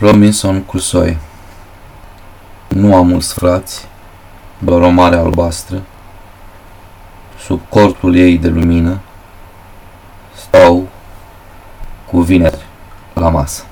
Robinson Crusoe Nu am mulți frați, doar o mare albastră. Sub cortul ei de lumină stau cu vineri la masă.